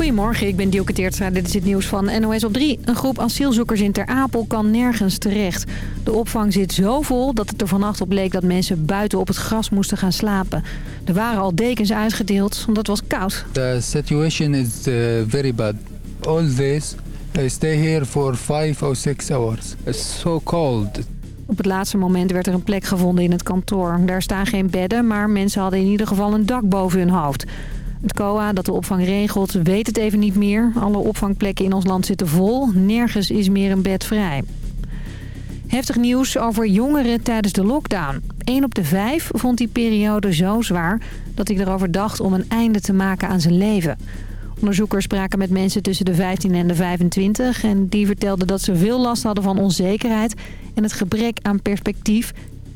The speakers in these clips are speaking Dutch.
Goedemorgen, ik ben Dielke Teertstra. Dit is het nieuws van NOS op 3. Een groep asielzoekers in Ter Apel kan nergens terecht. De opvang zit zo vol dat het er vannacht op bleek dat mensen buiten op het gras moesten gaan slapen. Er waren al dekens uitgedeeld, omdat het was koud. The situation is uh, very bad. All this, I stay here for five or six hours. It's so cold. Op het laatste moment werd er een plek gevonden in het kantoor. Daar staan geen bedden, maar mensen hadden in ieder geval een dak boven hun hoofd. Het COA dat de opvang regelt weet het even niet meer. Alle opvangplekken in ons land zitten vol. Nergens is meer een bed vrij. Heftig nieuws over jongeren tijdens de lockdown. 1 op de 5 vond die periode zo zwaar dat hij erover dacht om een einde te maken aan zijn leven. Onderzoekers spraken met mensen tussen de 15 en de 25... en die vertelden dat ze veel last hadden van onzekerheid... en het gebrek aan perspectief.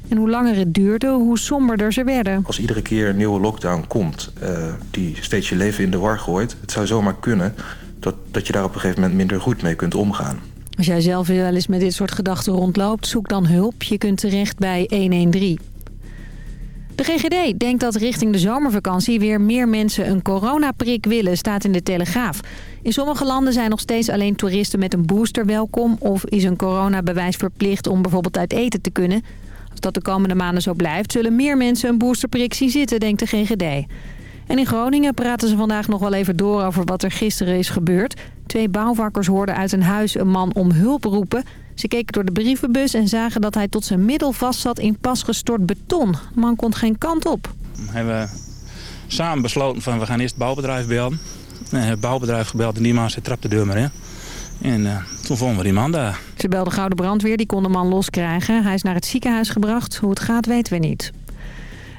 En hoe langer het duurde, hoe somberder ze werden. Als iedere keer een nieuwe lockdown komt... Uh, die steeds je leven in de war gooit... het zou zomaar kunnen dat, dat je daar op een gegeven moment minder goed mee kunt omgaan. Als jij zelf wel eens met dit soort gedachten rondloopt... zoek dan hulp. Je kunt terecht bij 113. De GGD denkt dat richting de zomervakantie weer meer mensen een coronaprik willen, staat in de Telegraaf. In sommige landen zijn nog steeds alleen toeristen met een booster welkom... of is een coronabewijs verplicht om bijvoorbeeld uit eten te kunnen. Als dat de komende maanden zo blijft, zullen meer mensen een boosterprik zien zitten, denkt de GGD. En in Groningen praten ze vandaag nog wel even door over wat er gisteren is gebeurd. Twee bouwvakkers hoorden uit een huis een man om hulp roepen... Ze keken door de brievenbus en zagen dat hij tot zijn middel vast zat in pasgestort beton. De man kon geen kant op. We hebben samen besloten van we gaan eerst het bouwbedrijf bellen. het bouwbedrijf gebeld en die man trap de deur maar in. En uh, toen vonden we die man daar. Ze belden Gouden Brandweer, die kon de man loskrijgen. Hij is naar het ziekenhuis gebracht. Hoe het gaat weten we niet.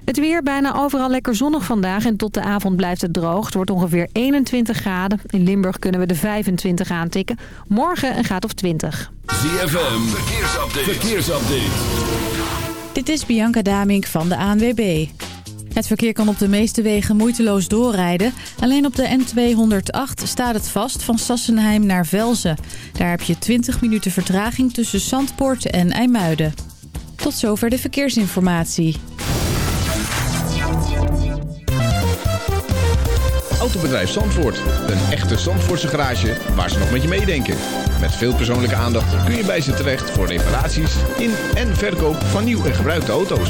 Het weer bijna overal lekker zonnig vandaag en tot de avond blijft het droog. Het wordt ongeveer 21 graden. In Limburg kunnen we de 25 aantikken. Morgen een graad of 20. ZFM, verkeersupdate. verkeersupdate. Dit is Bianca Damink van de ANWB. Het verkeer kan op de meeste wegen moeiteloos doorrijden. Alleen op de N208 staat het vast van Sassenheim naar Velzen. Daar heb je 20 minuten vertraging tussen Zandpoort en IJmuiden. Tot zover de verkeersinformatie. Autobedrijf Zandvoort. Een echte Zandvoortse garage waar ze nog met je meedenken. Met veel persoonlijke aandacht kun je bij ze terecht voor reparaties in en verkoop van nieuw en gebruikte auto's.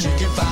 you can find.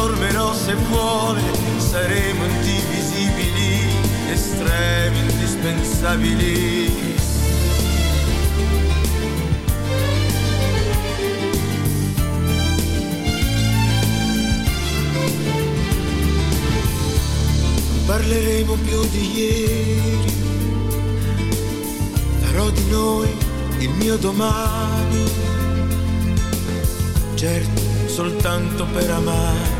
trasformerò se vuole, saremo indivisibili, estremi, indispensabili. Parleremo più di ieri, farò di noi il mio domani, certo soltanto per amarci,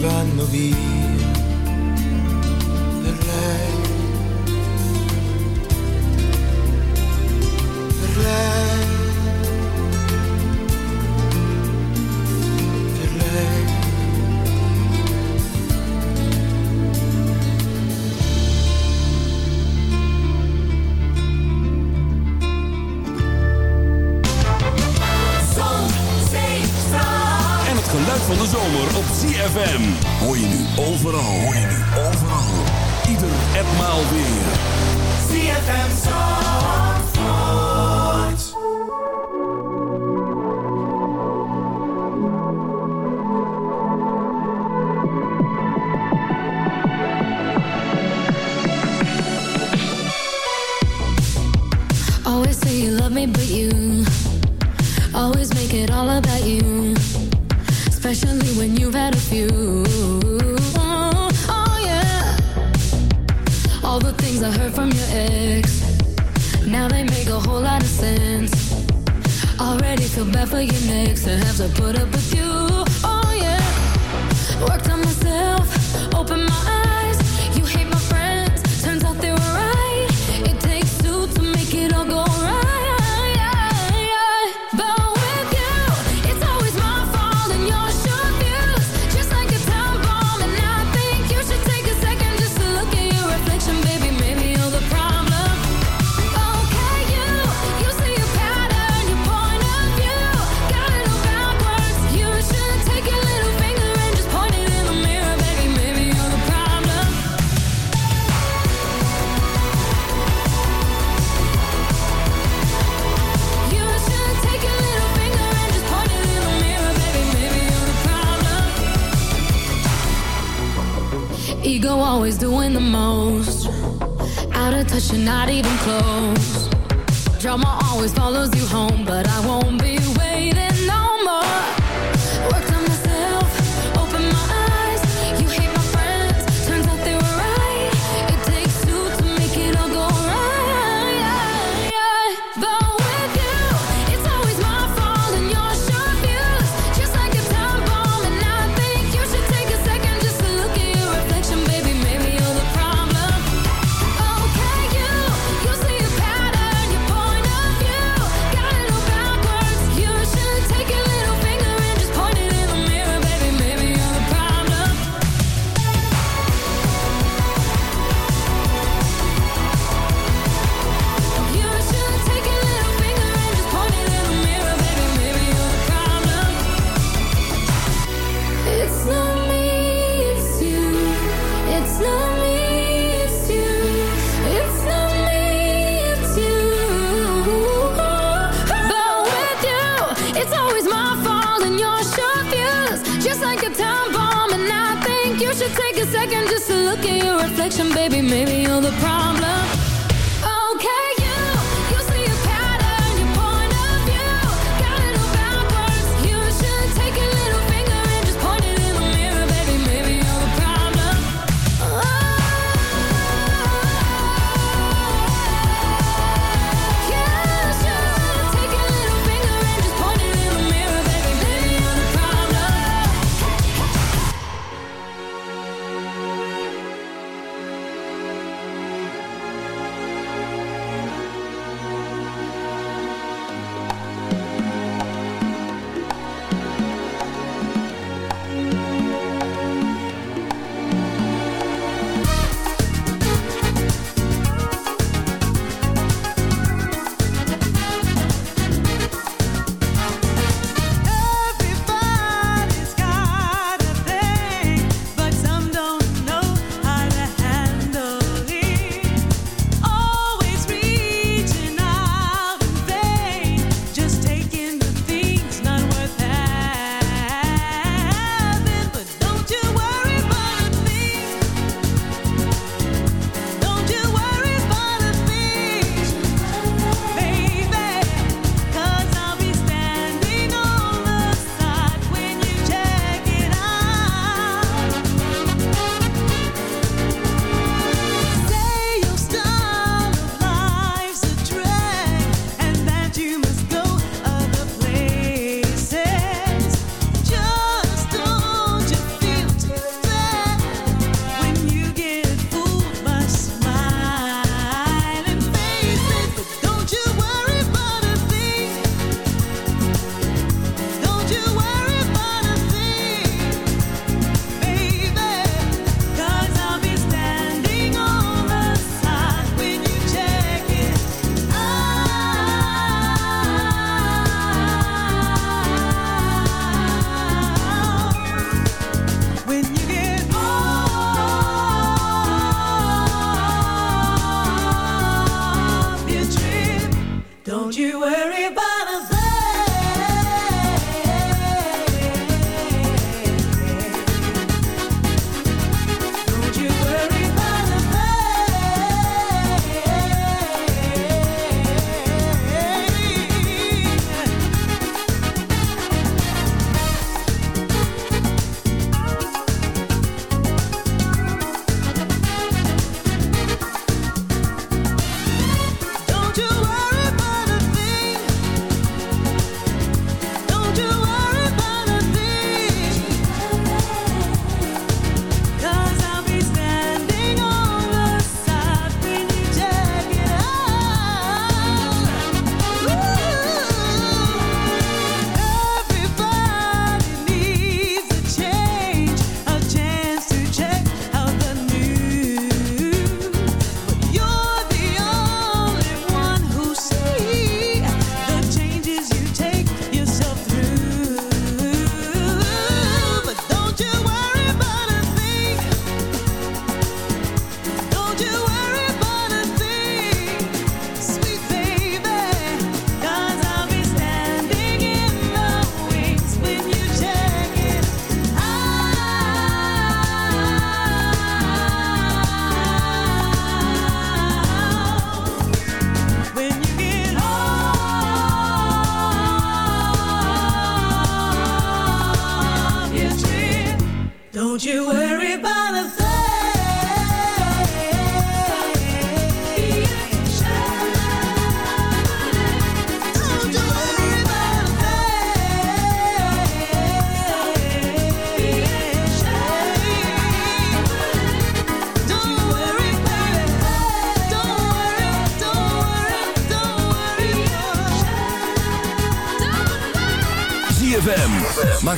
vanno via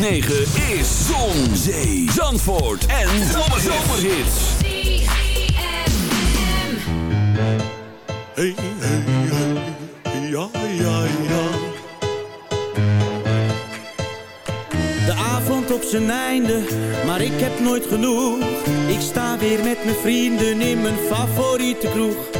106.9 is Zon, Zee, Zandvoort en Zomerhits. Hey, hey, hey, ja, ja, ja. De avond op zijn einde, maar ik heb nooit genoeg. Ik sta weer met mijn vrienden in mijn favoriete kroeg.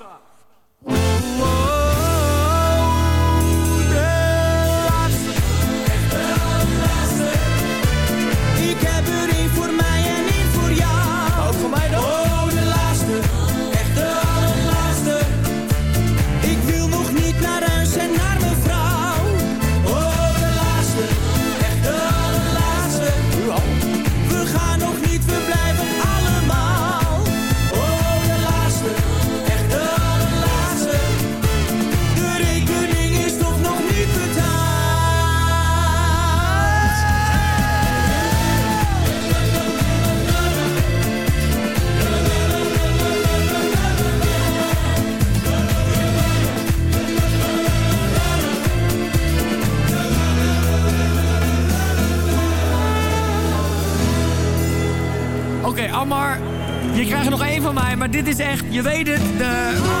is echt, je weet het, de...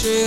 share